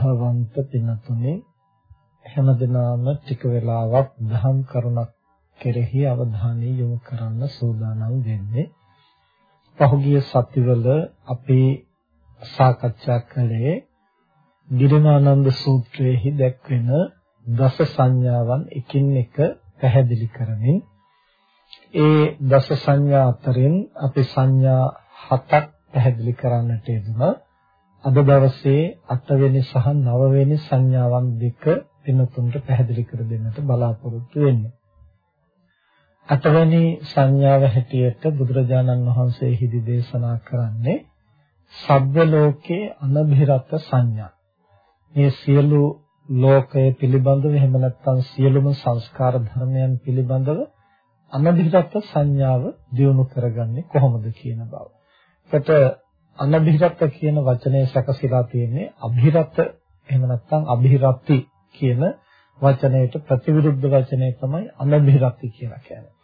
ශ්‍රද්ධාවන්ත පින්තුනේ හැමදෙනාම ටික වෙලාවක් දහම් කරුණක් කෙරෙහි අවධානය යොමු කරන්න සූදානම් වෙන්නේ. පහුගිය සතිවල අපි සාකච්ඡා කළේ ගිරිමානන්ද සූත්‍රයේහි දැක්වෙන දස සංඥාවන් එකින් එක පැහැදිලි කරමින් ඒ දස සංඥා අතරින් අපි සංඥා හතක් පැහැදිලි කරන්නට යෙදුණා. අද දවසේ 8 වෙනි සහ 9 වෙනි සංඥාවන් දෙක වෙනතුන්ට පැහැදිලි කර දෙන්නට බලාපොරොත්තු වෙන්නේ. 8 වෙනි සංඥාව හැටියට බුදුරජාණන් වහන්සේ හිදි දේශනා කරන්නේ සබ්බ ලෝකේ අනභිරත සංඥා. මේ සියලු ලෝකය පිළිබඳව එහෙම නැත්නම් සියලුම සංස්කාර ධර්මයන් පිළිබඳව අනභිරත සංඥාව දියුණු කරගන්නේ කොහොමද කියන බව. එතකොට අනභිරත කියන වචනේ සැකසීලා තියෙන්නේ අභිරත එහෙම නැත්නම් අභිරති කියන වචනයට ප්‍රතිවිරුද්ධ වචනේ තමයි අනභිරති කියලා කියන්නේ.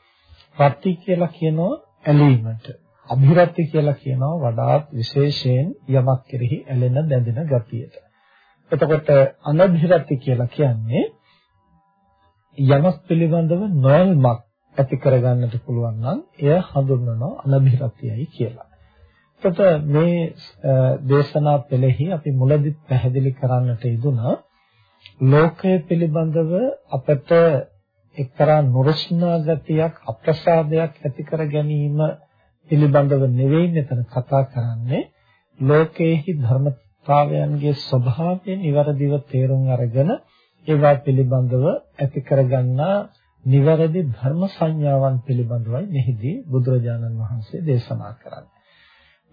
රති කියලා කියනවා ඇලීමට. අභිරති කියලා කියනවා වඩාත් විශේෂයෙන් යමක් කෙරෙහි ඇලෙන බැඳෙන ගතියට. එතකොට අනභිරති කියලා කියන්නේ යමක් පිළිබඳව නොයල්මක් ඇති කරගන්නට පුළුවන් නම් එය හඳුන්වනවා අනභිරතියයි කියලා. එතකොට මේ දේශනා පෙළෙහි අපි මුලදි පැහැදිලි කරන්නට යෙදුනා ලෝකය පිළිබඳව අපට එක්තරා නුරුස්නා ගතියක් අප්‍රසාදයක් ඇති කර ගැනීම පිළිබඳව නෙවෙයි මෙතන කතා කරන්නේ. ලෝකයේහි ධර්මතාවයන්ගේ ස්වභාවය નિවරදිව තේරුම් අරගෙන ඒවා පිළිබඳව ඇති කරගන්නා නිවැරදි ධර්ම සංඥාවන් පිළිබඳවයි මෙහිදී බුදුරජාණන් වහන්සේ දේශනා කරන්නේ.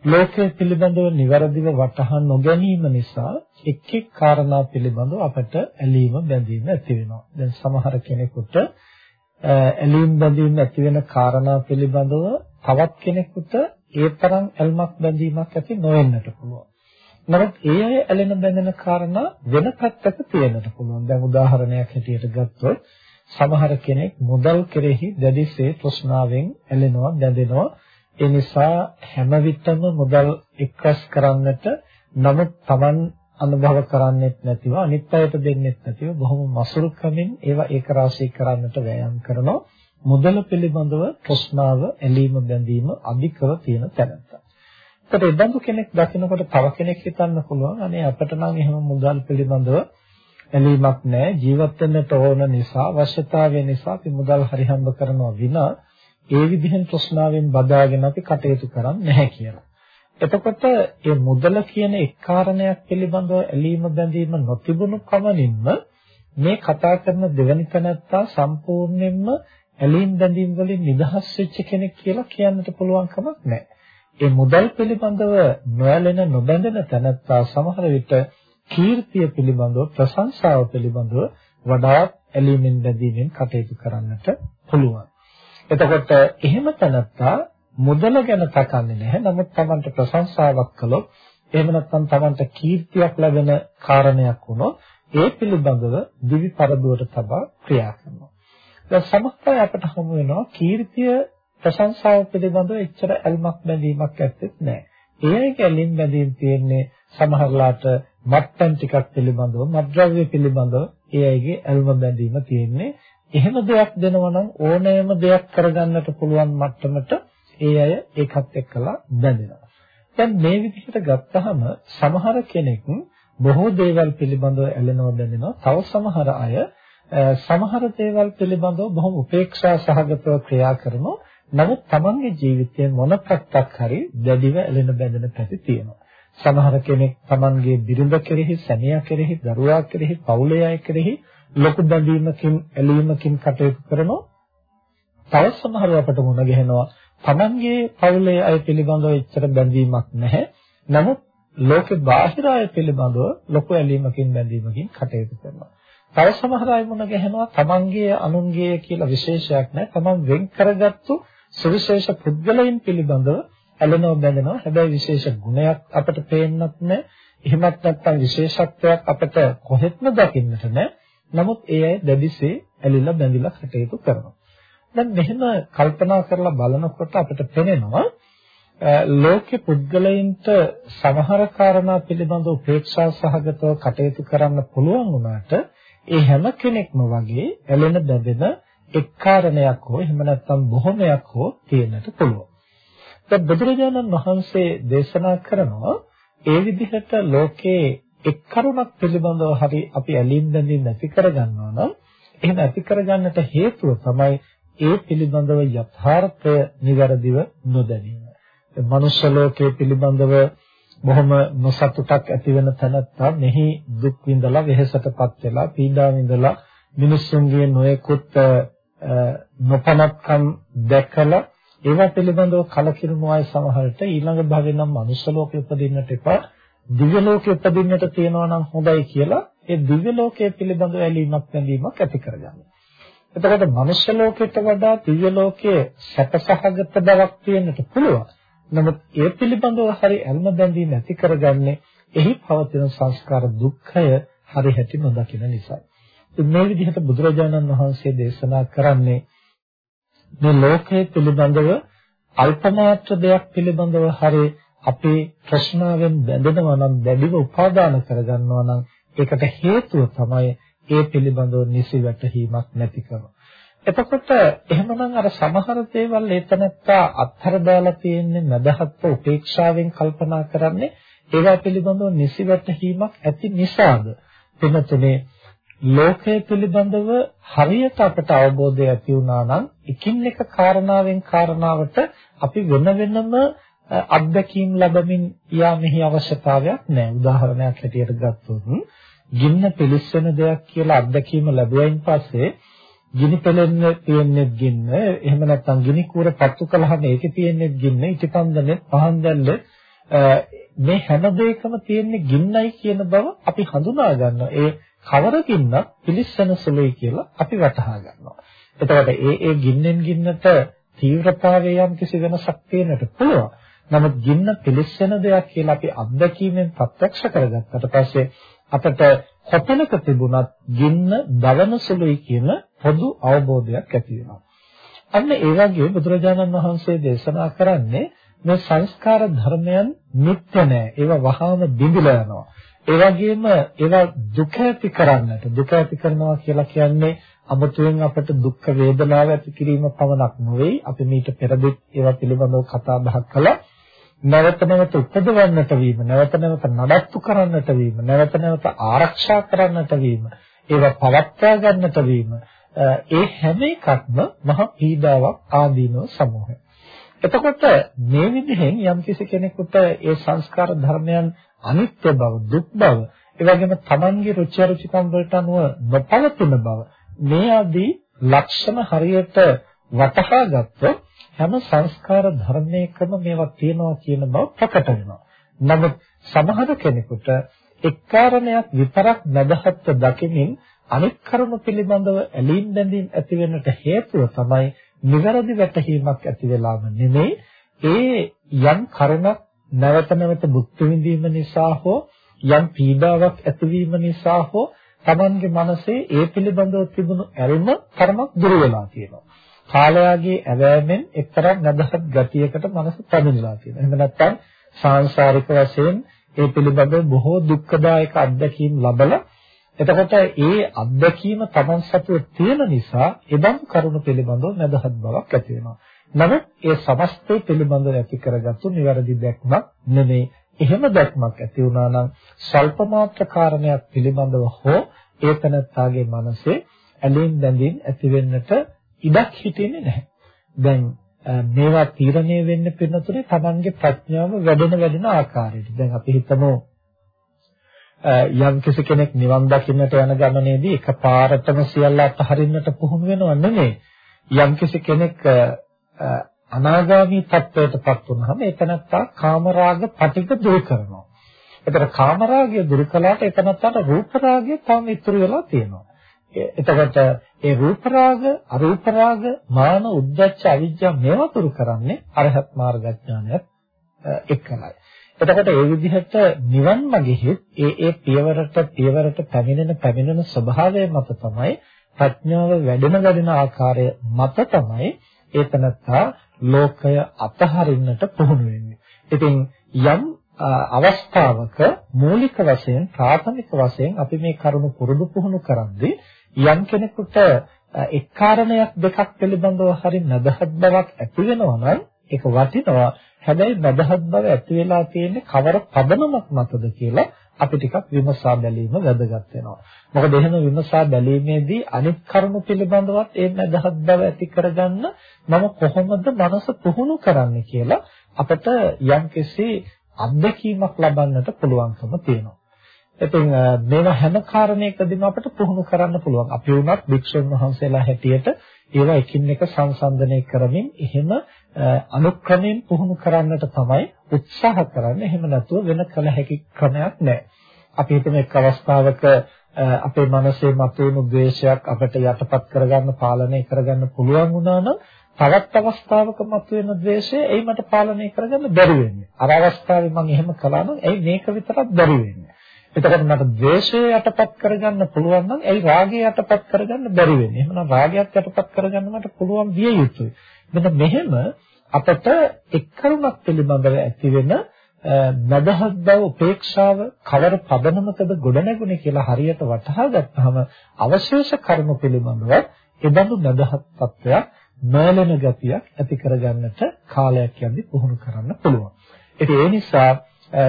ලෝකයේ පිළිබඳව નિවරදිව වටහා නොගැනීම නිසා එක් එක් කාරණා පිළිබඳව අපට ඇලීම බැඳීම ඇති වෙනවා. දැන් සමහර කෙනෙකුට ඇලීම් බැඳීම් ඇති වෙන කාරණා පිළිබඳව තවත් කෙනෙකුට ඒ තරම් ඇල්මක් බැඳීමක් ඇති නොවෙන්නට පුළුවන්. නමුත් ඒ අය ඇලෙන බැඳෙන කාරණා වෙන පැත්තක තියෙන්නට පුළුවන්. දැන් උදාහරණයක් හැටියට ගත්තොත් සමහර කෙනෙක් මුදල් කෙරෙහි දැඩිසේ තෘෂ්ණාවෙන් ඇලෙනවා, බැඳෙනවා. ඒ නිසා හැම විටම මුදල් එක්රස් කරන්නට නමුත් Taman අනුභව කරන්නේත් නැතිව අනිත් අයට දෙන්නෙත් නැතිව බොහොම මසුරුකමින් ඒවා ඒකරාශී කරන්නට වෑයම් කරනවා මුදල පිළිබඳව ප්‍රශ්නාව ඇලීම බැඳීම අධිකව තියෙන තැනට. ඒකට ඒ බඳු කෙනෙක් දකිනකොට තව කෙනෙක් හිතන්න පුළුවන් අනේ අපිට නම් එහෙම මුදල් පිළිබඳව ඇලීමක් නැහැ ජීවත් වෙන්නට ඕන නිසා අවශ්‍යතාවය නිසා අපි මුදල් හරිහම්බ කරනවා විනා ඒ විදිහෙන් තෘෂ්ණාවෙන් බදාගෙන අපි කටයුතු කරන්නේ නැහැ කියලා. එතකොට මේ මුදල කියන එක් කාරණයක් පිළිබඳව ඇලීම බැඳීම නොතිබුණු කමනින්ම මේ කතා කරන දෙවනි තැනත්තා සම්පූර්ණයෙන්ම ඇලීම් බැඳීම් වලින් නිදහස් වෙච්ච කෙනෙක් කියලා කියන්නට පුළුවන් කමක් නැහැ. ඒ මුදල් පිළිබඳව නොඇලෙන නොබැඳෙන තැනත්තා සමහර විට කීර්තිය පිළිබඳව ප්‍රශංසාව පිළිබඳව වඩාත් ඇලීමෙන් බැඳීමෙන් කටයුතු කරන්නට පුළුවන්. එතකොට එහෙම තැනත්තා මුදල ගැන තකන්නේ නැහැ. නමුත් Tamanට ප්‍රශංසාවක් කළොත් එහෙම නැත්නම් Tamanට කීර්තියක් ලැබෙන කාරණයක් වුණොත් ඒ පිළිබඳව දිවි පරදුවට තබා ක්‍රියා කරනවා. දැන් සමහර අපට හමු වෙනවා කීර්තිය ප්‍රශංසාව පිළිබඳව එච්චර ඇල්මක් බැඳීමක් ඇත්තෙත් නැහැ. ඒ අයගේ ඇලින් බැඳීම් තියෙන්නේ සමහරලාට මත්පැන් ටිකක් පිළිබඳව, මත්ද්‍රව්‍ය පිළිබඳව ඒ අයගේ ඇල්ම බැඳීම තියෙන්නේ එහෙම දෙයක් දෙනවා නම් ඕනෑම දෙයක් කරගන්නට පුළුවන් මට්ටමට ඒ අය ඒකත් එක්කලා බැඳෙනවා. දැන් මේ විදිහට ගත්තහම සමහර කෙනෙක් බොහෝ දේවල් පිළිබඳව ඇලෙනව දැනෙනවා. තව සමහර අය සමහර දේවල් පිළිබඳව බොහොම උපේක්ෂා සහගතව ක්‍රියා කරනවා. නමුත් Tamanගේ ජීවිතයේ මොන පැත්තක් හරි දැඩිව ඇලෙන බැඳෙන පැති තියෙනවා. සමහර කෙනෙක් Tamanගේ බිරිඳ කෙරෙහි, සැමියා කෙරෙහි, දරුවා කෙරෙහි, පවුලේ අය කෙරෙහි ලොකු බැඳීමකින්, ඇලීමකින් කටයුතු කරනවා. තව සමහරව අපට මුණ ගැහෙනවා තමන්ගේ පවුලේ අය පිළිබඳව එච්චර බැඳීමක් නැහැ. නමුත් ලෝකේ බාහිර අය පිළිබඳව ලොකු ඇලීමකින් බැඳීමකින් කටයුතු කරනවා. තව සමහර අය මුණ ගැහෙනවා තමන්ගේ අනුන්ගේ කියලා විශේෂයක් නැහැ. තමන් වෙන් කරගත්තු සුවිශේෂ පුද්ගලයන් පිළිබඳව ඇලෙනව බැඳෙනවා. හැබැයි විශේෂ ගුණයක් අපට පේන්නත් නැහැ. එහෙමත් නැත්නම් විශේෂත්වයක් අපට කොහෙත්ම දකින්නට නැහැ. නමුත් ඒ අය දැඩිසේ ඇලිලා බැඳිලා කටයුතු කරනවා. දැන් මෙහෙම කල්පනා කරලා බලනකොට අපිට පේනවා ලෝකේ පුද්ගලයන්ට සමහර කාරණා පිළිබඳව උපේක්ෂා සහගතව කටයුතු කරන්න පුළුවන් වුණාට ඒ හැම කෙනෙක්ම වගේ ඇලෙන බැඳෙන එක් කාරණයක් හෝ එහෙම නැත්නම් බොහොමයක් හෝ තියෙන්නට පුළුවන්. දැන් බුදුරජාණන් වහන්සේ දේශනා කරනවා ඒ විදිහට ලෝකේ එක් කරුණක් පිළිබඳව හරි අපි ඇලීම් බැඳීම් නැති කරගන්නවා නම් එහෙම ඇති කරගන්නට හේතුව තමයි ඒ පිළිබඳව යථාර්ථය નિවරදිව නොදැනීම. මනුෂ්‍ය ලෝකයේ පිළිබඳව බොහොම නොසතුටක් ඇති වෙන තැනත්තා මෙහි දුක් විඳලා වෙහෙසටපත් වෙලා පීඩා විඳලා මිනිස්සුන්ගේ නොයෙකුත් නොපනත්කම් දැකලා ඒවා පිළිබඳව කලකිරුණු අය සමහරට ඊළඟ භවයේ නම් මනුෂ්‍ය ලෝකෙ උපදින්නට එපා දිව්‍ය ලෝකෙ උපදින්නට තියනවා නම් හොඳයි කියලා ඒ දිව්‍ය ලෝකයේ පිළිබඳව ඇලීමක් බැඳීමක් ඇති කරගන්නවා. එතකොට මනුෂ්‍ය ලෝකයට වඩා දිව්‍ය ලෝකයේ සැපසහගත බවක් තියෙන්නට පුළුවන්. නමුත් ඒ පිළිබඳව හරි අල්ම බැඳීම ඇති කරගන්නේ එහි පවතින සංස්කාර දුක්ඛය හරි හැටි නොදකින නිසායි. මේ විදිහට බුදුරජාණන් වහන්සේ දේශනා කරන්නේ මේ ලෝකයේ පිළිබඳව අල්පමාත්‍ර දෙයක් පිළිබඳව හරි අපේ ප්‍රශ්නාවෙන් බැඳෙනවා නම් දැඩිව උපාදාන කරගන්නවා නම් ඒකට හේතුව තමයි ඒ පිළිබඳව නිසි වැටහීමක් නැතිකම. එතකොට එහෙමනම් අර සමහර දේවල් ඒතනත්තා අත්හැර දාලා තියෙන්නේ මදහත්ව උපේක්ෂාවෙන් කල්පනා කරන්නේ ඒවා පිළිබඳව නිසි වැටහීමක් ඇති නිසාද? එතනතුනේ ලෝකය පිළිබඳව හරියට අපට අවබෝධය ඇති වුණා නම් එකින් එක කාරණාවෙන් කාරණාවට අපි වෙන වෙනම අත්දැකීම් ලැබමින් යා මෙහි අවශ්‍යතාවයක් නැහැ. උදාහරණයක් හැටියට ගත්තොත් ගින්න පිලිස්සෙන දෙයක් කියලා අත්දැකීම ලැබුවයින් පස්සේ ගිනි පෙලෙන්න තියෙන්නේ ගින්න එහෙම නැත්නම් ගිනි කූර පත්තු කළාම ඒකේ තියෙන්නේ ගින්න ඉටිපන්දනේ පහන් දැල්ල මේ හැම දෙයකම තියෙන්නේ ගින්නයි කියන බව අපි හඳුනා ගන්නවා ඒ කවර ගින්නක් පිලිස්සන සුළුයි කියලා අපි වටහා ගන්නවා එතකොට ඒ ඒ ගින්නෙන් ගින්නට තීව්‍රතාවය යම් කිසි වෙනසක් තියෙනට පුළුවන් නමුත් ගින්න පිලිස්සන දෙයක් කියලා අපි අත්දැකීමෙන් ප්‍රත්‍යක්ෂ කරගත්තට පස්සේ අපට කොතනක තිබුණත් ගින්න දවන සුළුයි කියන පොදු අවබෝධයක් ඇති වෙනවා. අන්න ඒ වගේ බුදුරජාණන් වහන්සේ දේශනා කරන්නේ මේ සංස්කාර ධර්මයන් නිත්‍ය නෑ. ඒවා වහාම බිඳිලා යනවා. ඒ වගේම ඒවා දුක ඇති කරන්නට දුක ඇති කරනවා කියලා කියන්නේ අමතුවෙන් අපට දුක් වේදනාව ඇති කිරීම පමණක් නෙවෙයි අපි මීට පෙරදෙත් ඒවා පිළිබඳව කතා බහ කළා නැවත නැවත උපදවන්නට වීම, නැවත නැවත නඩත්තු කරන්නට වීම, නැවත නැවත ආරක්ෂා කරන්නට වීම, ඒවා පවත්වා ගන්නට වීම, ඒ හැම එකක්ම මහ පීඩාවක් ආදීනව සමූහය. එතකොට මේ විදිහෙන් යම්කිසි කෙනෙකුට ඒ සංස්කාර ධර්මයන් අනිත්‍ය බව, දුක් බව, ඒ වගේම Tamanගේ රුචි අරුචිකම් වලට අනුව නොපවතින බව මේ ආදී ලක්ෂණ හරියට වටහා ගත්තොත් හැම සංස්කාර ධර්මයකම මේවා තියෙනවා කියන බව ප්‍රකට වෙනවා. නමුත් සමහර කෙනෙකුට එක් කාරණයක් විතරක් නැදහත්ව දකිමින් අනෙක් කරුණු පිළිබඳව ඇලීම් බැඳීම් ඇති වෙන්නට හේතුව තමයි නිවැරදි වැටහීමක් ඇති වෙලාම නෙමෙයි ඒ යම් කරුණක් නැවත නැවත භුක්ති විඳීම නිසා හෝ යම් පීඩාවක් ඇතිවීම නිසා හෝ Tamange මනසේ ඒ පිළිබඳව තිබුණු ඇල්ම තරමක් දුර වෙලා තියෙනවා. කාලයාගේ ඇවෑමෙන් එක්තරා නැදහත් ගතියකට මනස පැමිණලා තියෙනවා. එහෙම නැත්නම් සාංශාරික වශයෙන් ඒ පිළිබඳව බොහෝ දුක්ඛදායක අත්දැකීම් ලබලා එතකොට ඒ අත්දැකීම Taman සතුව තියෙන නිසා එබඳු කරුණු පිළිබඳව නැදහත් බවක් ඇති වෙනවා. නමුත් ඒ සමස්තය පිළිබඳව ඇති කරගත්තු නිවැරදි දැක්මක් නෙමෙයි. එහෙම දැක්මක් ඇති වුණා නම් ස්වල්ප මාත්‍ර කාරණයක් පිළිබඳව හෝ ඒ තනත්තාගේ මනසේ ඇලෙන් බැඳින් ඇති වෙන්නට ඉඩක් හිටින්නේ නැහැ. දැන් මේවා තීරණය වෙන්න පින්නතුනේ Tamanගේ ප්‍රඥාව වැඩෙන වැඩෙන ආකාරයට. දැන් අපි හිතමු යම් කිසි කෙනෙක් නිවන් දකින්නට යන ගමනේදී එකපාරටම සියල්ල අතහරින්නට පුහුණු වෙනව නෙමෙයි. යම් කිසි කෙනෙක් අනාගාමී තත්ත්වයටපත් වුනහම එතනත්තා කාමරාග පටික දුරු කරනවා. එතන කාමරාගය දුරු කළාට එතනත්තට රූපරාගය තවම ඉතුරු වෙලා තියෙනවා. එතකොට ඒ රූපරාග, අරූපරාග, මාන, උද්ධච්ච, අවිජ්ජා මේවා දුරු කරන්නේ අරහත් මාර්ගඥානයත් එක්කමයි. එතකොට ඒ විදිහට නිවන් මාගෙහි ඒ ඒ පියවරට පියවරට පැමිණෙන පැමිණෙන ස්වභාවය මත තමයි ප්‍රඥාව වැඩෙන වැඩෙන ආකාරය මත තමයි ඒ තනත්තා ලෝකය අතහරින්නට පුහුණු වෙන්නේ. ඉතින් යම් අවස්ථාවක මූලික වශයෙන් ප්‍රාථමික වශයෙන් අපි මේ කරුණු පුරුදු පුහුණු කරද්දී යම් කෙනෙකුට එක් කාරණයක් දෙකක් පිළිබඳව හරි නැදහත් බවක් ඇති වෙනවා නම් ඒක වටිනවා. හැබැයි නැදහත් බව ඇති වෙලා තියෙන්නේ කවර පදනමක් මතද කියලා අපි ටිකක් විමසා බැලීම වැදගත් වෙනවා. මොකද එහෙම විමසා බැලීමේදී අනිත් කරුණු පිළිබඳවත් ඒ නැදහත් බව ඇති කරගන්න මම කොහොමද මනස පුහුණු කරන්නේ කියලා අපිට යම්කිසි අත්දැකීමක් ලබන්නට පුළුවන්කම තියෙනවා. ඉතින් මේවා හැම කාරණයකදීම අපිට පුහුණු කරන්න පුළුවන්. අපි වුණත් භික්ෂුන් වහන්සේලා හැටියට ඒවා එකින් එක සංසන්දනය කරමින් එහෙම අනුක්‍රමයෙන් පුහුණු කරන්නට තමයි උත්සාහ කරන්නේ. එහෙම නැතුව වෙන කල හැකි ක්‍රමයක් නැහැ. අපි හිතමු එක් අවස්ථාවක අපේ මනසේ මතුවෙන ද්වේෂයක් අපිට යටපත් කරගන්න පාලනය කරගන්න පුළුවන් වුණා නම් තවත් අවස්ථාවක මතුවෙන ද්වේෂය එයි මට පාලනය කරගන්න බැරි වෙන්නේ. අර අවස්ථාවේ මම එහෙම කළා නම් එයි මේක විතරක් බැරි වෙන්නේ. එතකොට මට ද්වේෂය යටපත් කරගන්න පුළුවන් නම් එයි රාගය යටපත් කරගන්න බැරි වෙන්නේ. එහෙනම් රාගයත් යටපත් කරගන්න මට පුළුවන් විය යුතුයි. මෙන්න මෙහෙම අපට එක් කරුණක් පිළිබඳව ඇති වෙන නදහත් බව උපේක්ෂාව කවර පදනමකද ගොඩනැගුණේ කියලා හරියට වටහා ගත්තාම අවශේෂ කර්ම පිළිබඳව එබඳු නදහත් තත්වයක් නොයලෙන ගතියක් ඇති කරගන්නට කාලයක් යද්දී පුහුණු කරන්න පුළුවන්. ඉතින් ඒ නිසා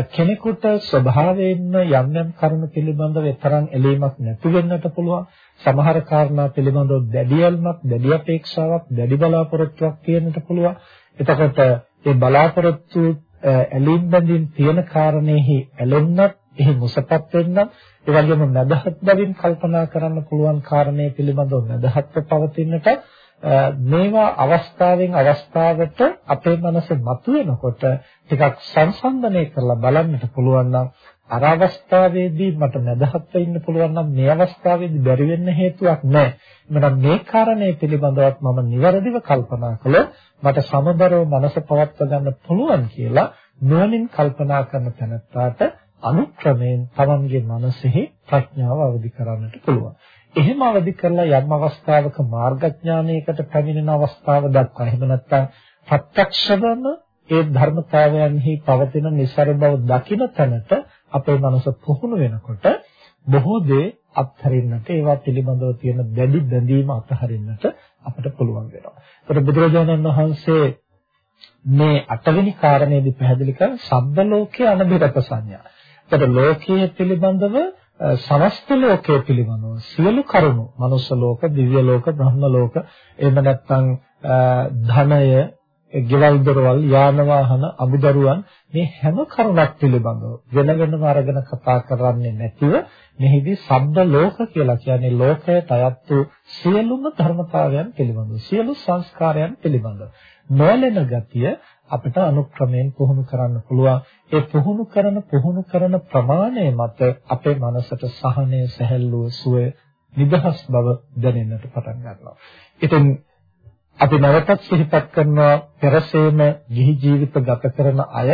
කෙනෙකුට ස්වභාවයෙන්ම යම් යම් කරුණු පිළිබඳව තරම් එලීමක් නැති වෙන්නට පුළුවන්. සමහර කාරණා පිළිබඳව දැඩි යල්මක්, දැඩි අපේක්ෂාවක්, දැඩි බලාපොරොත්තුවක් තියෙන්නට පුළුවන්. එතකොට ඒ බලාපොරොත්තු ඇලීම් බැඳීම් තියෙන කාරණේහි ඇලෙන්නත්, එහි මුසපත් වෙන්නත්, ඒ වගේම නැදහත් බවින් කල්පනා කරන්න පුළුවන් කාරණේ පිළිබඳව නැදහත්ව පවතින්නට මේවා අවස්ථාවෙන් අවස්ථාවට අපේ මනසේ මතුවෙනකොට ටිකක් සංසන්දනය කරලා බලන්නට පුළුවන් නම් අර අවස්ථාවේදී මට නැදහත් වෙන්න පුළුවන් නම් මේ අවස්ථාවේදී බැරි වෙන්න හේතුවක් නැහැ. මම මේ කාරණේ පිළිබඳවත් මම නිවැරදිව කල්පනා කළොත් මට සමබරව මනස පවත්වා ගන්න පුළුවන් කියලා නුවණින් කල්පනා කරන තැනට අනුක්‍රමයෙන් තමන්ගේ මනසෙහි ප්‍රඥාව අවදි කරන්නට පුළුවන්. එහෙම අවදි කරලා යම් අවස්ථාවක මාර්ගඥානයකට පැමිණෙන අවස්ථාව දක්වා එහෙම නැත්නම් ප්‍රත්‍යක්ෂවම ඒ ධර්මතාවයන්හි පවතින નિසර බව දකින තැනට අපේ මනස පුහුණු වෙනකොට බොහෝ දේ අත්හරින්නට ඒවා පිළිබඳව තියෙන දැඩි බැඳීම අත්හරින්නට අපිට පුළුවන් වෙනවා. ඒකට බුදුරජාණන් වහන්සේ මේ අටවෙනි කාරණේදී පැහැදිලි කර සබ්බ ලෝකයේ අනබිරත සංඥා. ඒකට ලෝකයේ පිළිබඳව සමස්ත ලෝකයේ පිළිබඳව සියලු කරුණු මනුස්ස ලෝක, දිව්‍ය ලෝක, බ්‍රහ්ම ලෝක, එහෙම නැත්නම් ධනය, ගෙවල් දොරවල්, යාන වාහන, අමුදරුවන් මේ හැම කරුණක් පිළිබඳව වෙන වෙනම අරගෙන කතා කරන්නේ නැතිව මෙහිදී සබ්බ ලෝක කියලා කියන්නේ ලෝකයට අයත් වූ සියලුම ධර්මතාවයන් පිළිබඳව, සියලු සංස්කාරයන් පිළිබඳව නොලෙන ගතිය අපිට අනුක්‍රමයෙන් පුහුණු කරන්න පුළුවන්. ඒ පුහුණු කරන පුහුණු කරන ප්‍රමාණය මත අපේ මනසට සහනය, සැහැල්ලුව, සුවය, නිදහස් බව දැනෙන්නට පටන් ගන්නවා. ඉතින් අපි නැවතත් සිහිපත් කරනවා පෙරසේම ගිහි ජීවිත ගත කරන අය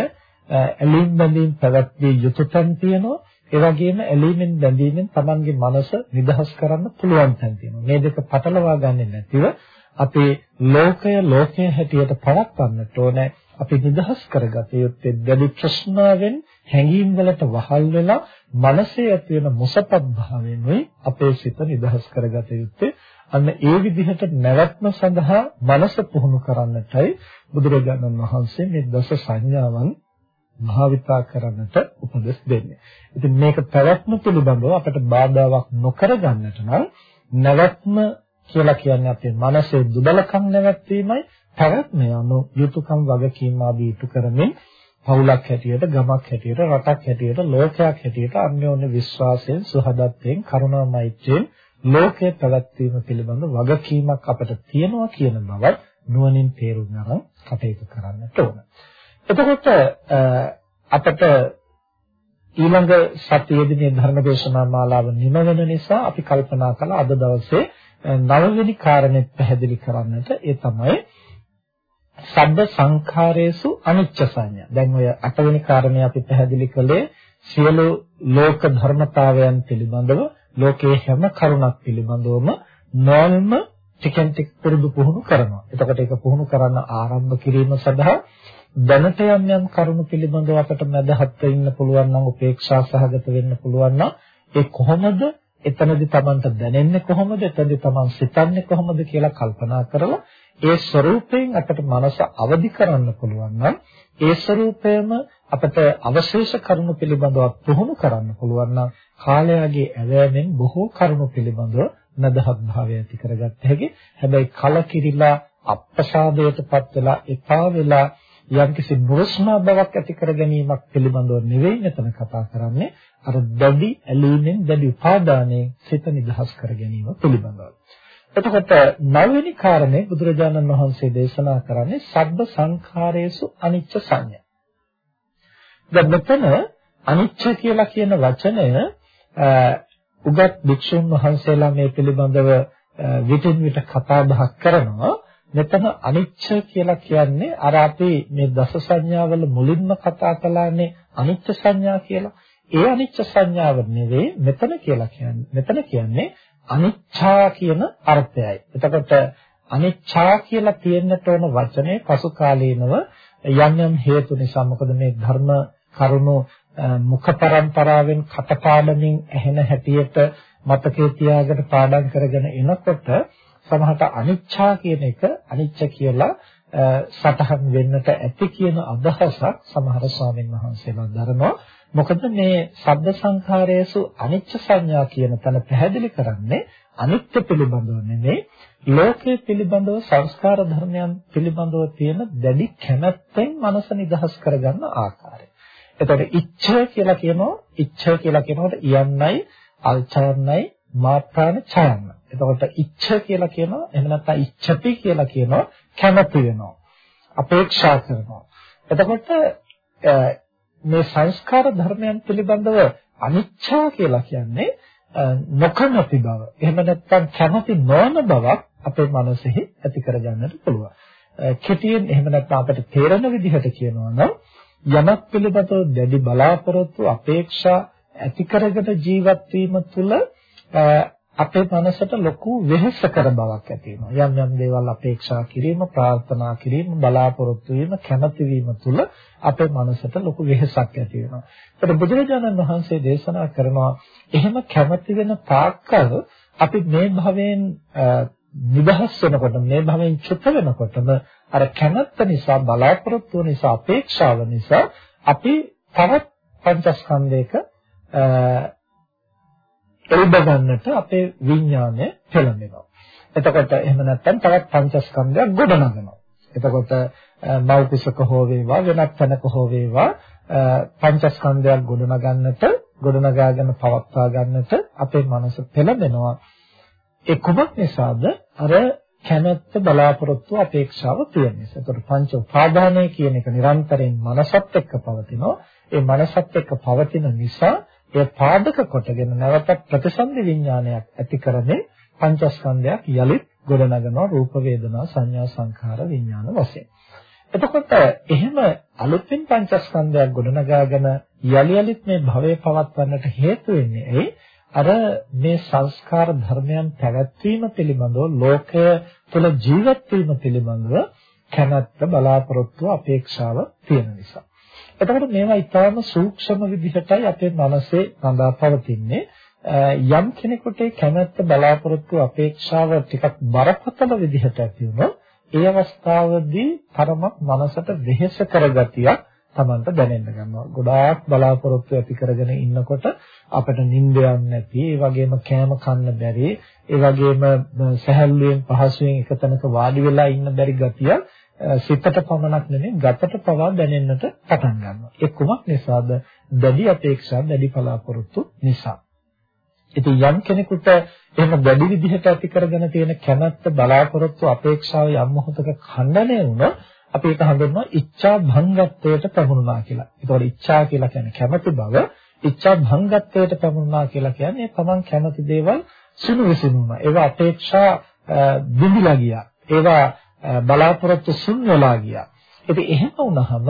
ඇලීම් බැඳීම් පැවැත්විය යුතු තැන් තියෙනවා. ඒ වගේම ඇලීමෙන් බැඳීමෙන් Tamanගේ මනස නිදහස් කරන්න පුළුවන් තැන් තියෙනවා. මේ දෙක පටලවා ගන්නේ නැතිව අපේ ලෝකය ලෝකයේ හැටියට පවත්වන්නට ඕනේ අපි නිදහස් කරගත යුත්තේ දැඩි ප්‍රශ්නාවෙන් හැඟීම් වලට වහල් වෙලා මනසේ ඇති වෙන මොසපත් භාවයෙන්ුයි අපේ සිත නිදහස් කරගත යුත්තේ අන්න ඒ විදිහට නැවැත්ම සඳහා මනස පුහුණු කරන්නටයි බුදුරජාණන් වහන්සේ මේ දස සංඥාවන් භාවිතා කරන්නට උපදෙස් දෙන්නේ. ඉතින් මේක පැවැත්ම පිළිබඳව අපට බාධාවක් නොකර ගන්නට නම් නැවැත්ම කියලා කියන්නේ අපේ මනසේ දුබලකම් නැවැත්වීමයි පැවැත්ම යනු යුතුයකම් වගකීම් ආදී ඉටු කරමින් පවුලක් හැටියට ගමක් හැටියට රටක් හැටියට ලෝකයක් හැටියට අන්‍යෝන්‍ය විශ්වාසයෙන් සුහදත්වයෙන් කරුණා මෛත්‍රියෙන් ලෝකයේ පැවැත්වීම පිළිබඳ වගකීමක් අපට තියෙනවා කියන බවත් නුවණින් තේරුම් ගන්න කටයුතු කරන්නට ඕන. එතකොට අපට ඊළඟ සතියේදී මේ ධර්මදේශනා මාලාව නිම වෙන නිසා අපි කල්පනා කළා අද දවසේ නවවෙනි කාරණේ පැහැදිලි කරන්නට ඒ තමයි සබ්බ සංඛාරේසු අනිච්ච සංඥා. දැන් ඔය අටවෙනි කාරණේ අපි පැහැදිලි කළේ සියලු ලෝක ධර්මතාවයන් පිළිබඳව ලෝකයේ හැම කරුණක් පිළිබඳවම නොල්ම ටිකෙන් ටික පුරුදු පුහුණු කරනවා. එතකොට ඒක පුහුණු කරන්න ආරම්භ කිරීම සඳහා දැනට යම් යම් කරුණු පිළිබඳව අපට මැදහත් වෙන්න පුළුවන් නම් උපේක්ෂා සහගත වෙන්න පුළුවන් නම් ඒ කොහොමද එතනදි Tamanට දැනෙන්නේ කොහොමද එතනදි Taman සිතන්නේ කොහොමද කියලා කල්පනා කරලා ඒ ස්වરૂපයෙන් අපට මනස අවදි කරන්න පුළුවන් නම් ඒ ස්වરૂපයම අපට අවශේෂ කරුණු පිළිබඳව පුහුණු කරන්න පුළුවන් නම් කාලයගේ ඇවෑමෙන් බොහෝ කරුණු පිළිබඳව නදහත් භාවය ඇති කරගත්ත හැකි. හැබැයි කලකිරිලා අප්‍රසාදයටපත් වෙලා එපා වෙලා යම්කිසි නුරුස්නා බවක් ඇති කර ගැනීමක් පිළිබඳව නෙවෙයි මෙතන කතා කරන්නේ අර දැඩි ඇලීමෙන් දැඩි උපාදානයෙන් සිත නිදහස් කර ගැනීම පිළිබඳව. එතකොට නවවෙනි කාරණේ බුදුරජාණන් වහන්සේ දේශනා කරන්නේ සබ්බ සංඛාරයේසු අනිච්ච සංඥා. දැන් මෙතන අනිච්ච කියලා කියන වචනය උගත් භික්ෂුන් වහන්සේලා මේ පිළිබඳව විටින් විට කතා බහක් කරනවා. මෙතන අනිච්ච කියලා කියන්නේ අර අපි මේ දස සංඥාවල මුලින්ම කතා කළානේ අනිච්ච සංඥා කියලා. ඒ අනිච්ච සංඥාව නෙවෙයි මෙතන කියලා කියන්නේ. මෙතන කියන්නේ අනිච්චා කියන අර්ථයයි. එතකොට අනිච්චා කියලා තියෙන්නට ඕන වචනේ පසු කාලීනව යම් යම් හේතු නිසා මොකද මේ ධර්ම කරුණු මුඛ පරම්පරාවෙන් කටපාඩමින් ඇහෙන හැටියට මතකයේ තියාගෙන පාඩම් කරගෙන එනකොට සමහරට අනිච්චා කියන එක අනිච්ච කියලා සටහන් වෙන්නට ඇති කියන අදහසක් සමහර ස්වාමීන් වහන්සේලා දරනවා මොකද මේ සබ්බ සංඛාරයේසු අනිච්ච සංඥා කියන තැන පැහැදිලි කරන්නේ අනිත්‍ය පිළිබඳව නෙමෙයි ලෝකයේ පිළිබඳව සංස්කාර ධර්මයන් පිළිබඳව තියෙන දැඩි කැමැත්තෙන් මනස නිදහස් කරගන්න ආකාරය. එතකොට ඉච්ඡ කියලා කියනවා ඉච්ඡ කියලා කියනකොට යන්නයි අල්චයන්නයි මාත්‍රාන ඡයන්න. එතකොට ඉච්ඡ කියලා කියනවා එහෙම නැත්නම් ඉච්ඡති කියලා කියනවා කැමති වෙනවා. අපේක්ෂා කරනවා. එතකොට මේ සංස්කාර ධර්මයන් පිළිබඳව අනිච්චා කියලා කියන්නේ නොකමැති බව. එහෙම නැත්නම් කැමති නොවන බවක් අපේ මනසෙහි ඇති කරගන්නට පුළුවන්. කෙටියෙන් එහෙම නැත්නම් අපිට තේරෙන විදිහට කියනවා නම් යමක් පිළිබඳව දැඩි බලාපොරොත්තු අපේක්ෂා ඇති කරගෙන ජීවත් වීම තුළ අපේ මනසට ලොකු වෙහෙසකර බවක් ඇති වෙනවා. යම් යම් දේවල් අපේක්ෂා කිරීම, ප්‍රාර්ථනා කිරීම, බලාපොරොත්තු වීම, කැමැති වීම තුළ අපේ මනසට ලොකු වෙහෙසක් ඇති වෙනවා. ඒත් බුදුරජාණන් වහන්සේ දේශනා කරනවා එහෙම කැමැති වෙන තාක්කල් අපි මේ භවයෙන් නිදහස් වෙනකොට මේ භවයෙන් චුත වෙනකොටම අර කැමැත්ත නිසා බලාපොරොත්තු නිසා අපේක්ෂාව නිසා අපි තවත් පංචස්කන්ධයක එල්බ ගන්නට අපේ විඥානය පෙළඹෙනවා. එතකොට එහෙම නැත්නම් තවත් පංචස්කන්ධයක් ගොඩනගනවා. එතකොට මෞපිසක හෝ වේවා වෙනත් තැනක හෝ වේවා පංචස්කන්ධයක් ගොඩනගන්නට ගොඩනගාගෙන පවත්වා ගන්නට අපේ මනස පෙළඹෙනවා. ඒ කුමක් නිසාද? අර කැමැත්ත බලාපොරොත්තු අපේක්ෂාව තියෙන නිසා. ඒතකොට පංච උපාදානය කියන එක නිරන්තරයෙන් මනසත් එක්ක පවතිනවා. ඒ මනසත් එක්ක පවතින නිසා ඒ පාදක කොටගෙන නැවත ප්‍රතිසන්දි විඥානයක් ඇති කරන්නේ පංචස්කන්ධයක් යලිත් ගොඩනගනවා රූප වේදනා සංඥා සංඛාර විඥාන වශයෙන්. එතකොට එහෙම අලුතින් පංචස්කන්ධයක් ගොඩනගාගෙන යලි යලිත් මේ භවය පවත්වන්නට හේතු වෙන්නේ ඇයි? අර මේ සංස්කාර ධර්මයන් පැවැත්වීම පිළිබඳව ලෝකය තුළ ජීවත් වීම පිළිබඳව කැමැත්ත බලාපොරොත්තුව අපේක්ෂාව තියෙන නිසා. එතකොට මේවා ඊටාම සූක්ෂම විදිහටයි අපේ මනසේ රඳා පවතින්නේ. යම් කෙනෙකුට කැමැත්ත බලාපොරොත්තු අපේක්ෂාව ටිකක් බරපතල විදිහට ඇති වුණොත් ඒ අවස්ථාවේදී තරමක් මනසට වෙහෙස කරගතියක් Tamanට දැනෙන්න ගන්නවා. ගොඩාක් බලාපොරොත්තු ඇති කරගෙන ඉන්නකොට අපිට නිින්ද නැති, ඒ වගේම කෑම කන්න බැරි, ඒ වගේම සැහැල්ලුවෙන් පහසුවෙන් එක තැනක වාඩි වෙලා ඉන්න බැරි ගතිය සිතට පමණක් නෙමෙයි ගතට පවා දැනෙන්නට පටන් ගන්නවා. ඒ කුමක් නිසාද? දැඩි අපේක්ෂා, දැඩි බලාපොරොත්තු නිසා. ඉතින් යම් කෙනෙකුට එහෙම වැඩි විදිහට ඇති කරගෙන තියෙන කැමැත්ත බලාපොරොත්තු අපේක්ෂාව යම් මොහොතක ಖಂಡණය වුණොත් අපි ඒක හඳුන්වනවා ඉච්ඡා භංගත්වයට පැමුණුනා කියලා. ඒතකොට ඉච්ඡා කියලා කියන්නේ කැමැති බව, ඉච්ඡා භංගත්වයට පැමුණුනා කියලා කියන්නේ තමන් කැමති දේවල් සුණු විසුණුනා. ඒවා අපේක්ෂා බිඳිලා ගියා. ඒවා බලාපොරොත්තු සුන් වෙලා ගියා. ඉතින් එහෙම වුණාම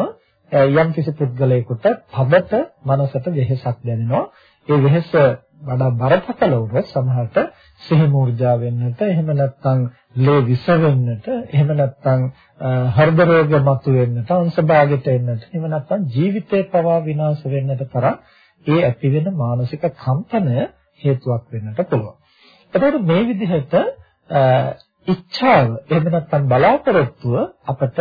යම් කිසි පුද්ගලයෙකුට පබත මනසට වෙහෙසක් දැනෙනවා. ඒ වෙහෙස වඩා බරපතල වුණොත් සමහරට සිහි මූර්ජා වෙන්නට එහෙම නැත්නම් ලේ විස වෙන්නට එහෙම නැත්නම් හෘද රෝග මතුවෙන්නට අංශභාගයට එන්නට එහෙම නැත්නම් ජීවිතේ පවා විනාශ වෙන්නට තරම් ඒ ඇතිවෙන මානසික කම්පනය හේතුවක් වෙන්නට පුළුවන්. එතකොට මේ විදිහට ඉච්ඡාව එහෙම නැත්නම් බලාපොරොත්තුව අපට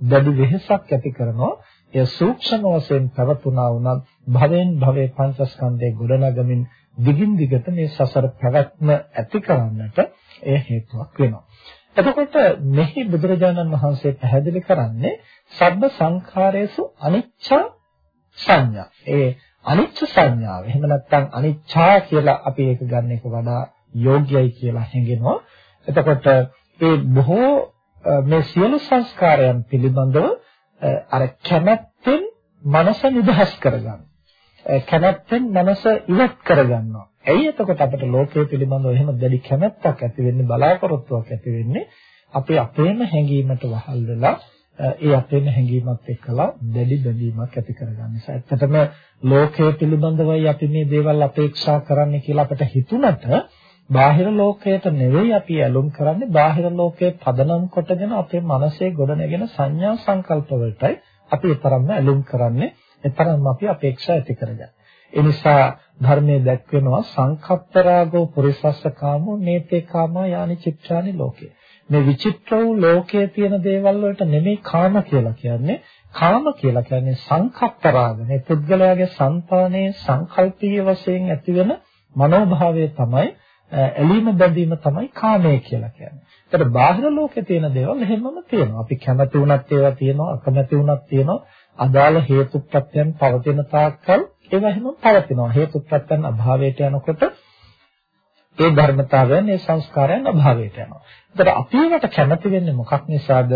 දැඩි වෙහෙසක් ඇති කරනවා. එය සූක්ෂම වශයෙන් පැවතුනා වුණත් භවෙන් භවේ පංචස්කන්ධේ ගොඩනගමින් දිගින් දිගට මේ සසර පැවැත්ම ඇති කරන්නට එය හේතුවක් වෙනවා. එතකොට මෙහි බුදුරජාණන් වහන්සේ පැහැදිලි කරන්නේ සබ්බ සංඛාරයේසු අනිච්ච සංඥා. ඒ අනිච්ච සංඥාව. එහෙම නැත්නම් අනිච්චා කියලා අපි ඒක ගන්න එක වඩා යෝග්‍යයි කියලා හැඟෙනවා. එතකොට ඒ බොහෝ මේ සියලු සංස්කාරයන් පිළිබඳව අර කැමැත්තෙන් මනස නිදහස් කරගන්න. කැමැත්තෙන් මනස ඉවත් කරගන්නවා. ඇයි එතකොට අපිට ලෝකයේ පිළිබඳව එහෙම දැඩි කැමැත්තක් ඇති වෙන්නේ බලාපොරොත්තුවක් ඇති වෙන්නේ අපි අපේම හැඟීමට වහල් වෙලා ඒ අපේම හැඟීමත් එක්කලා දැඩි බැඳීමක් ඇති කරගන්න නිසා ඇත්තටම ලෝකයේ පිළිබඳවයි අපි මේ දේවල් අපේක්ෂා කරන්න කියලා අපිට හිතුණට බාහිර ලෝකයට නෙවෙයි අපි ඇලුම් කරන්නේ බාහිර ලෝකයේ පදනම් කොටගෙන අපේ මනසේ ගොඩනැගෙන සංඥා සංකල්ප වලටයි අපි ඒ තරම්ම ඇලුම් කරන්නේ එතරම් අපි අපේක්ෂා ඇති කරගන්න. ඒ නිසා ධර්මයේ දැක්වෙනවා සංකප්ප රාගෝ පුරිසස්ස කාමෝ නේතේ කාමා යානි චිත්‍රානි ලෝකේ. මේ විචිත්‍ර වූ ලෝකයේ තියෙන දේවල් වලට නෙමෙයි කාම කියලා කියන්නේ. කාම කියලා කියන්නේ සංකප්ප රාග. මේ පුද්ගලයාගේ సంతානයේ සංකල්පීය වශයෙන් ඇතිවෙන මනෝභාවය තමයි ඇලීම බැඳීම තමයි කාමය කියලා කියන්නේ. ඒතර බාහිර ලෝකේ තියෙන දේවල් එහෙමම තියෙනවා. අපි කැමති වුණත් ඒවා තියෙනවා, අකමැති වුණත් තියෙනවා. අදාළ හේතු ප්‍රත්‍යයන් පවතින තාක්කල් ඒවා එහෙම පවතිනවා. හේතු ප්‍රත්‍යයන් අභාවයට යනකොට ඒ ධර්මතාවයන් ඒ සංස්කාරයන් අභාවයට යනවා. ඒතර අපි ඒවට කැමති වෙන්නේ මොකක් නිසාද?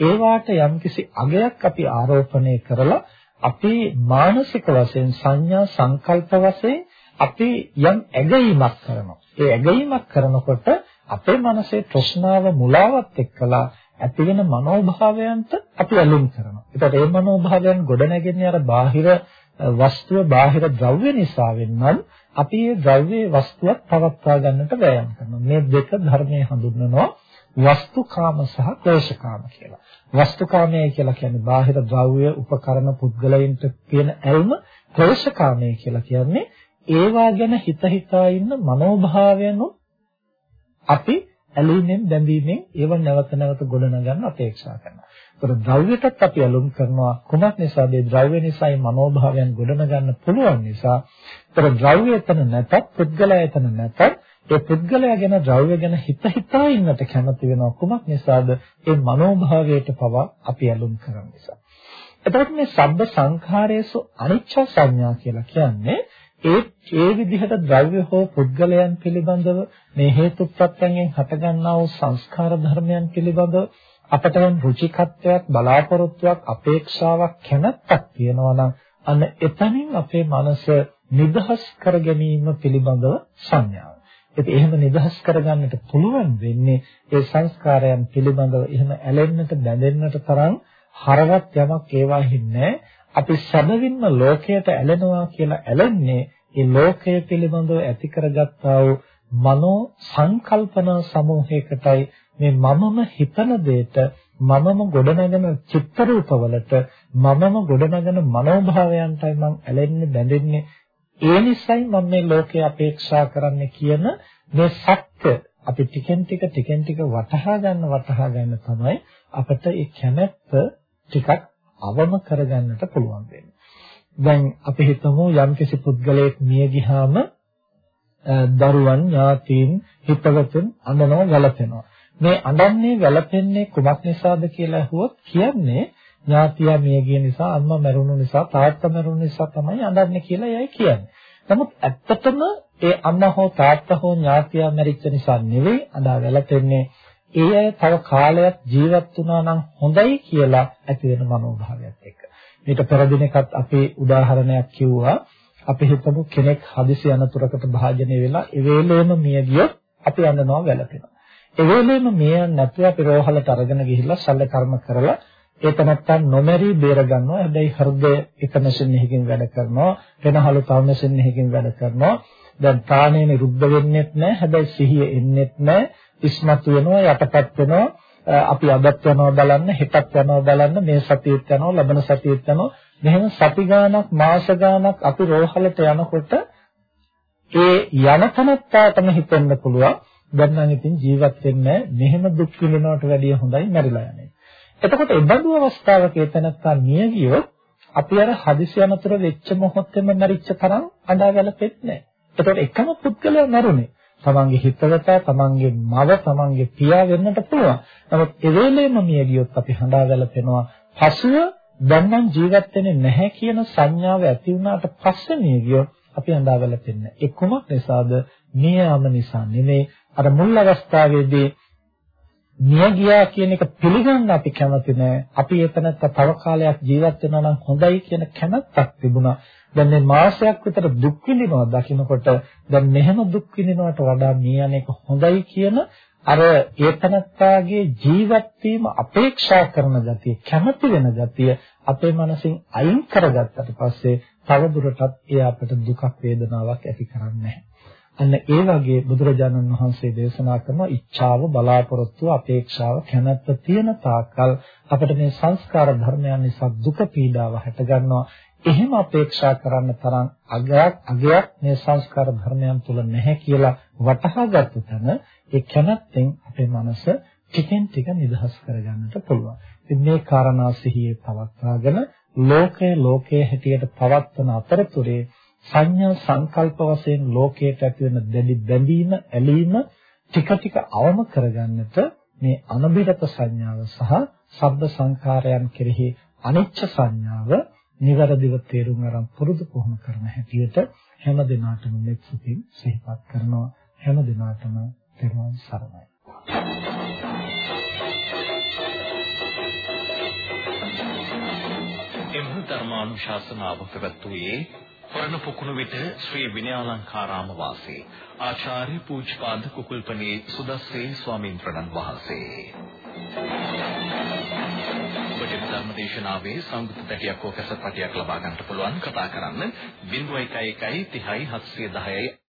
ඒවාට යම්කිසි අගයක් අපි ආරෝපණය කරලා අපි මානසික වශයෙන් සංඥා සංකල්ප වශයෙන් අපි යම් ඇගීමක් කරනවා. ඒ ඇගීමක් කරනකොට අපේ මනසේ තෘෂ්ණාව මුලාවත් එක්කලා ඇතිවෙන මනෝභාවයන්ට අපි ඇලුම් කරනවා. ඒකට ඒ මනෝභාවයන් ගොඩනැගෙන්නේ අර බාහිර වස්තුව බාහිර ද්‍රව්‍ය නිසා වෙනනම් අපි මේ ද්‍රව්‍යයේ වස්තුවක් පවත්වා ගන්නට වෑයම් කරනවා. මේ දෙක ධර්මයේ හඳුන්වනවා වස්තුකාම සහ ක්ලේශකාම කියලා. වස්තුකාමය කියලා කියන්නේ බාහිර ද්‍රව්‍ය උපකරණ පුද්ගලයන්ට තියෙන ඇල්ම ක්ලේශකාමය කියලා කියන්නේ ඒවා ගැන හිත හිතා ඉන්න මනෝභාවයන් අපි ඇලීමෙන් බැඳීමෙන් ඒව නැවත නැවත ගොඩනගන්න අපේක්ෂා කරනවා. ඒතර ද්‍රව්‍යයටත් අපි ඇලුම් කරනවා කුමක් නිසාද? ඒ ද්‍රව්‍ය නිසායි මනෝභාවයන් ගොඩනගන්න පුළුවන් නිසා. ඒතර ද්‍රව්‍ය එතන නැතත්, පුද්ගලයා එතන නැතත්, ඒ පුද්ගලයා ගැන ද්‍රව්‍ය ගැන හිත හිතා ඉන්නට කැමති වෙනවා කුමක් නිසාද? ඒ මනෝභාවයට පවා අපි ඇලුම් කරන නිසා. එතකොට මේ සබ්බ සංඛාරයේසු අනිච්ච සංඥා කියලා කියන්නේ ඒ ඒ විදිහට ද්‍රව්‍ය හෝ පුද්ගලයන් පිළිබඳව මේ හේතු ප්‍රත්‍යයෙන් හටගන්නා වූ සංස්කාර ධර්මයන් පිළිබඳව අපට යම් රුචිකත්වයක් බලාපොරොත්තුවක් අපේක්ෂාවක් කැමැත්තක් තියෙනවා නම් අන්න එතනින් අපේ මනස නිදහස් කර ගැනීම පිළිබඳව සංඥාව. ඉතින් එහෙම නිදහස් කරගන්නට පුළුවන් වෙන්නේ ඒ සංස්කාරයන් පිළිබඳව එහෙම ඇලෙන්නට බැඳෙන්නට තරම් හරවත් යමක් ඒවාහින් නැහැ. අපි සැබවින්ම ලෝකයට ඇලෙනවා කියලා ඇලෙන්නේ ඒ ලෝකය පිළිබඳව ඇති කරගත්තා වූ මනෝ සංකල්පන සමූහයකටයි. මේ මමම හිතන දෙයට මමම ගොඩනගන චිත්ත රූපවලට මමම ගොඩනගන මනෝභාවයන්ටයි මම ඇලෙන්නේ බැඳෙන්නේ. ඒ නිසයි මම මේ ලෝකේ අපේක්ෂා කරන්න කියන මේ සත්‍ය අපි ටිකෙන් ටික ටිකෙන් ටික වටහා ගන්න වටහා ගන්න තමයි අපිට ඒ කැමැත්ත ටිකක් අවම කරගන්නට පුළුවන් වෙන්නේ. දැන් අපි හිතමු යම්කිසි පුද්ගලයෙක් මිය ගියාම දරුවන් ඥාතීන් හිතවතුන් අඬනවා වැළපෙනවා. මේ අඬන්නේ වැළපෙන්නේ කුමක් නිසාද කියලා අහුවොත් කියන්නේ ඥාතියා මිය ගිය නිසා අම්මා මැරුණු නිසා තාත්තා මැරුණු නිසා තමයි අඬන්නේ කියලා එයයි කියන්නේ. නමුත් ඇත්තටම ඒ අම්මා හෝ තාත්තා හෝ ඥාතියා මැරිච්ච නිසා නෙවෙයි අඬා වැළපෙන්නේ. ඒ අය තව කාලයක් ජීවත් වුණා නම් හොඳයි කියලා ඇති වෙන මනෝභාවයත් එක්ක. මේක පෙර දිනකත් අපි උදාහරණයක් කිව්වා. අපි හිතමු කෙනෙක් හදිසි අනතුරකට භාජනය වෙලා ඒ වෙලේම මිය ගියොත් අපි අඬනවා වැළපෙනවා. ඒ වෙලේම මිය නැතුව අපි රෝහලට අරගෙන ගිහිල්ලා ශල්‍ය කර්ම කරලා ඒ තනත්තන් නොමැරි බේර ගන්නවා. හැබැයි හෘදය එක මැෂින් එකකින් වැඩ කරනවා. වෙනහළු තව මැෂින් එකකින් වැඩ කරනවා. දැන් ප්‍රාණය නිරුද්ධ වෙන්නේත් නැහැ. හැබැයි සිහිය එන්නේත් නැහැ. ඉස්මතු වෙනවා, යටපත් වෙනවා. අපි අදත් යනවා බලන්න, හෙටත් යනවා බලන්න, මේ සතියෙත් යනවා, ලබන සතියෙත් යනවා. මෙහෙම සති ගාණක්, මාස ගාණක් අපි රෝහලට යනකොට ඒ යන තනත්තාටම හිතෙන්න පුළුවන් දැන් නම් ඉතින් ජීවත් වෙන්නේ මෙහෙම දුක් විඳිනවට වැඩිය හොඳයි මැරිලා යන්නේ. එතකොට ඒ බඳු අවස්ථාවක එතනත්තා මිය ගියොත් අපි අර හදිසි අනතුර වෙච්ච මොහොතේම මැරිච්ච තරම් අඬා වැළපෙන්නේ නැහැ. එතකොට එකම පුද්ගලයා මැරුණේ. තමන්ගේ හිතවතා, තමන්ගේ මව, තමන්ගේ පියා වෙන්නට පුළුවන්. නමුත් ඒ වෙලේම මිය ගියොත් අපි හඬා වැළපෙනවා. පසුව දැන් නම් ජීවත් වෙන්නේ නැහැ කියන සංඥාව ඇති වුණාට පස්සේ මිය ගියොත් අපි හඬා වැළපෙන්නේ. ඒ කුමක් නිසාද? මිය යාම නිසා නෙමෙයි. අර මුල් අවස්ථාවේදී මිය ගියා කියන එක පිළිගන්න අපි කැමති නෑ. අපි එතනත් තව කාලයක් ජීවත් වෙනවා නම් හොඳයි කියන කැමැත්තක් තිබුණා. දැන් මේ මාසයක් විතර දුක් විඳිනවා දකින්නකොට දැන් මෙහෙම දුක් විඳිනවට වඩා මිය අනේක හොඳයි කියන අර ඒතනත්තාගේ ජීවත් වීම අපේක්ෂා කරන ගතිය කැමති වෙන ගතිය අපේ මනසින් අයින් කරගත්තට පස්සේ තව දුරටත් ඒ අපට දුකක් වේදනාවක් ඇති කරන්නේ නැහැ. අන්න ඒ වගේ බුදුරජාණන් වහන්සේ දේශනා කරන ඉච්ඡාව බලාපොරොත්තුව අපේක්ෂාව කැමැත්ත තියෙන තාක්කල් අපිට මේ සංස්කාර ධර්මයන් නිසා දුක පීඩාව හැට ගන්නවා එහෙම අපේක්ෂා කරන්න තරම් අගයක් අගයක් මේ සංස්කාර ධර්මයන් තුල නැහැ කියලා වටහාගත්තු තැන ඒ කැමැත්තෙන් අපේ මනස ටිකෙන් ටික නිදහස් කරගන්නට පුළුවන්. ඉතින් මේ කාරණා සිහියේ පවත්වාගෙන ලෝකය ලෝකයේ හැටියට පවත්වන අතරතුරේ සංඥා සංකල්ප වශයෙන් ලෝකයට ඇති වෙන දැඩි බැඳීම ඇලීම ටික ටික අවම කරගන්නට මේ අනබිරත සංඥාව සහ ශබ්ද සංකාරයන් කෙරෙහි අනිච්ච සංඥාව නිවැරදිව තේරුම් අරන් පුරුදු පුහුණු කරන හැටියට හැම දිනාටම මෙත් සිතින් සිහිපත් කරනවා. හැම දිනාටම තෙරුවන් සරණයි. එම ධර්මානුශාසනාව පැවැත්වුවේ පරණ පොකුණු විට ශ්‍රී විනයාලංකාරාම වාසී ආචාර්ය පූජ්‍යපාද කුකුල්පනේ සුදස්සේ ස්වාමීන් වහන්සේ. ඔබට ධර්මදේශනාවේ සංගීත පැටියක් හෝ කැසට් පැටියක් ලබා ගන්නට පුළුවන් කතා කරන්න 0111 30 710